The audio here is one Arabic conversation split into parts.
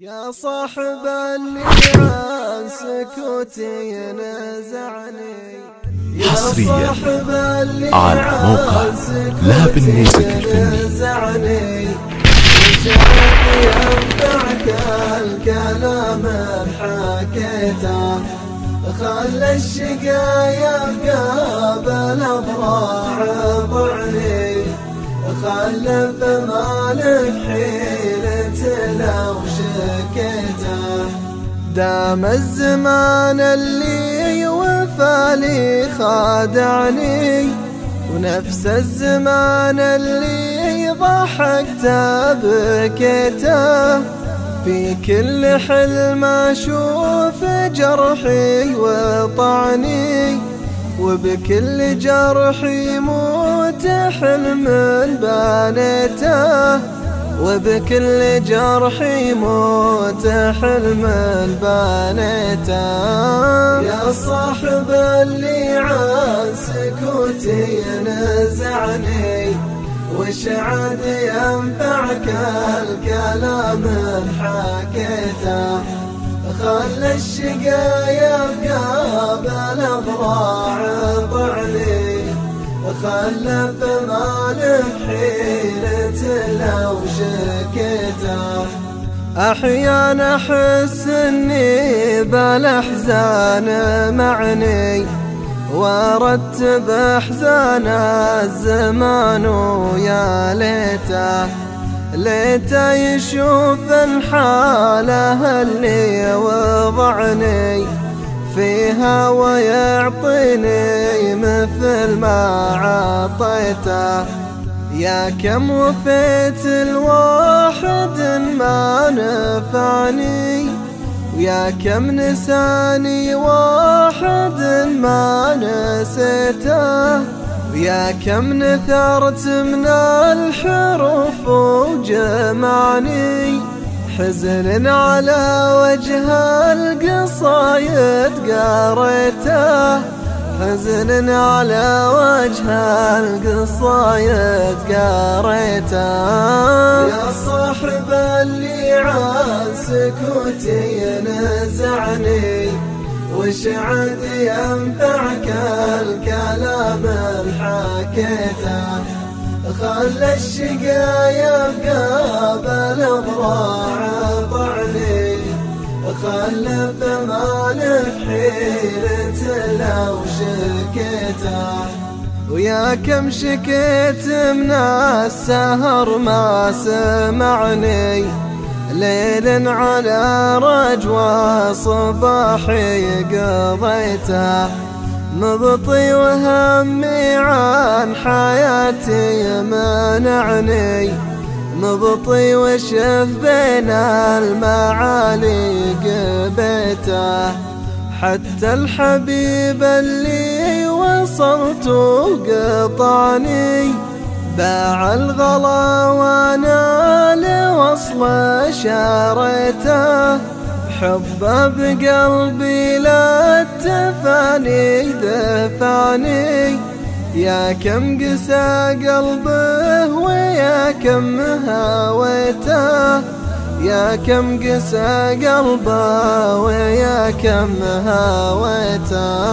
يا صاحب اللي عن سكوتي نزعني. حصريا على موقع لا بالميوزك الفني. ينفعك الكلام حكيته خلى الشقايا بقابل افراح ضعني خلى بمالك حيلة لو دام الزمان اللي وفالي خادعني ونفس الزمان اللي ضحكت بكيته. في كل حلم أشوف جرحي وطعني وبكل جرح يموت حلم بانيته وبكل جرح يموت حلم بانيته يا صاحب اللي عن سكوتي نزعني وش عاد ينفعك الكلام حكيته خلى الشقايا بقابل افراح طعني خلى بمالك حيلة لو شكيته أحيانا احس اني بالأحزان معني وارتب احزان الزمان ويا ليته ليته يشوف الحالة اللي وضعني. فيها ويعطيني مثل ما عطيته يا كم وفيت الواحد ما نفعني ويا كم نساني واحد ما نسيته. ويا كم نثرت من الحروف وجمعني. حزن على وجه القصايد قريته حزن على وجه القصايد قريته يا صاحب اللي عن سكوتي نزعني وش عاد ينفعك الكلام حكيته خلى الشقايا بقابل طعني خلى بمالك حيلة لو شكيته. ويا كم شكيت من السهر ما سمعني. ليل على رجوى صباحي قضيته. مبطي وهمي عن حياتي منعني. مبطي وشف بين المعالي قبيته حتى الحبيب اللي وصلت قطعني. باع الغلا وأنا لوصل شاريته حبه بقلبي لا التفاني دفعني. يا كم قسى قلبه ويا كم هويته. يا كم قسى قلبه ويا كم هويته.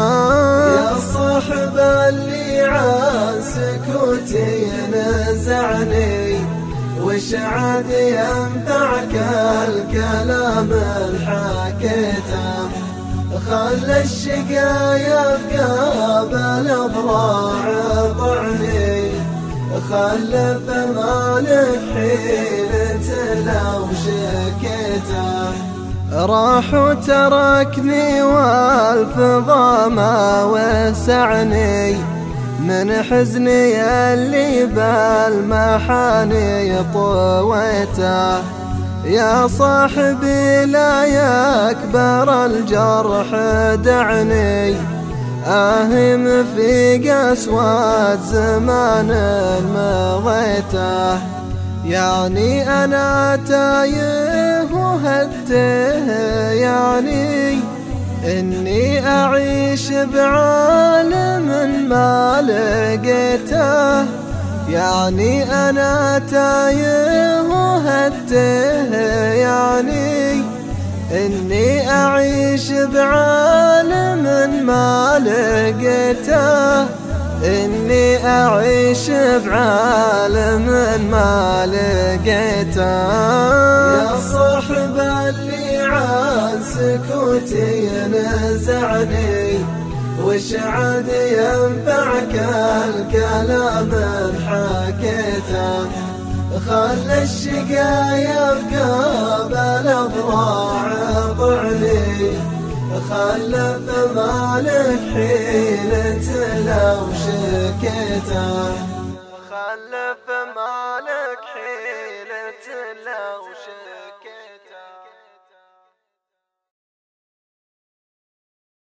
يا صاحب اللي عن سكوتي نزعني وش عاد ينفعك الكلام حكيته خلى الشقايا بقابل افراح طعني خلى بمالك حيلة لو شكيته. راح وتركني والفضا ما وسعني. من حزني اللي بالمحاني طويته. يا صاحبي لا يكبر الجرح دعني. آهم في قسوة زمان مضيته. يعني أنا تايه وهده يعني إني أعيش بعالم ما لقيته. يعني أنا تايه وهته يعني إني أعيش بعالم ما لقيته. إني أعيش بعالم ما لقيته يا صاحب اللي عن سكوتي نزعني وش عاد ينفعك الكلام حكيته خل الشقا يبقى ضعني خلف مالك حيلة لو شكيته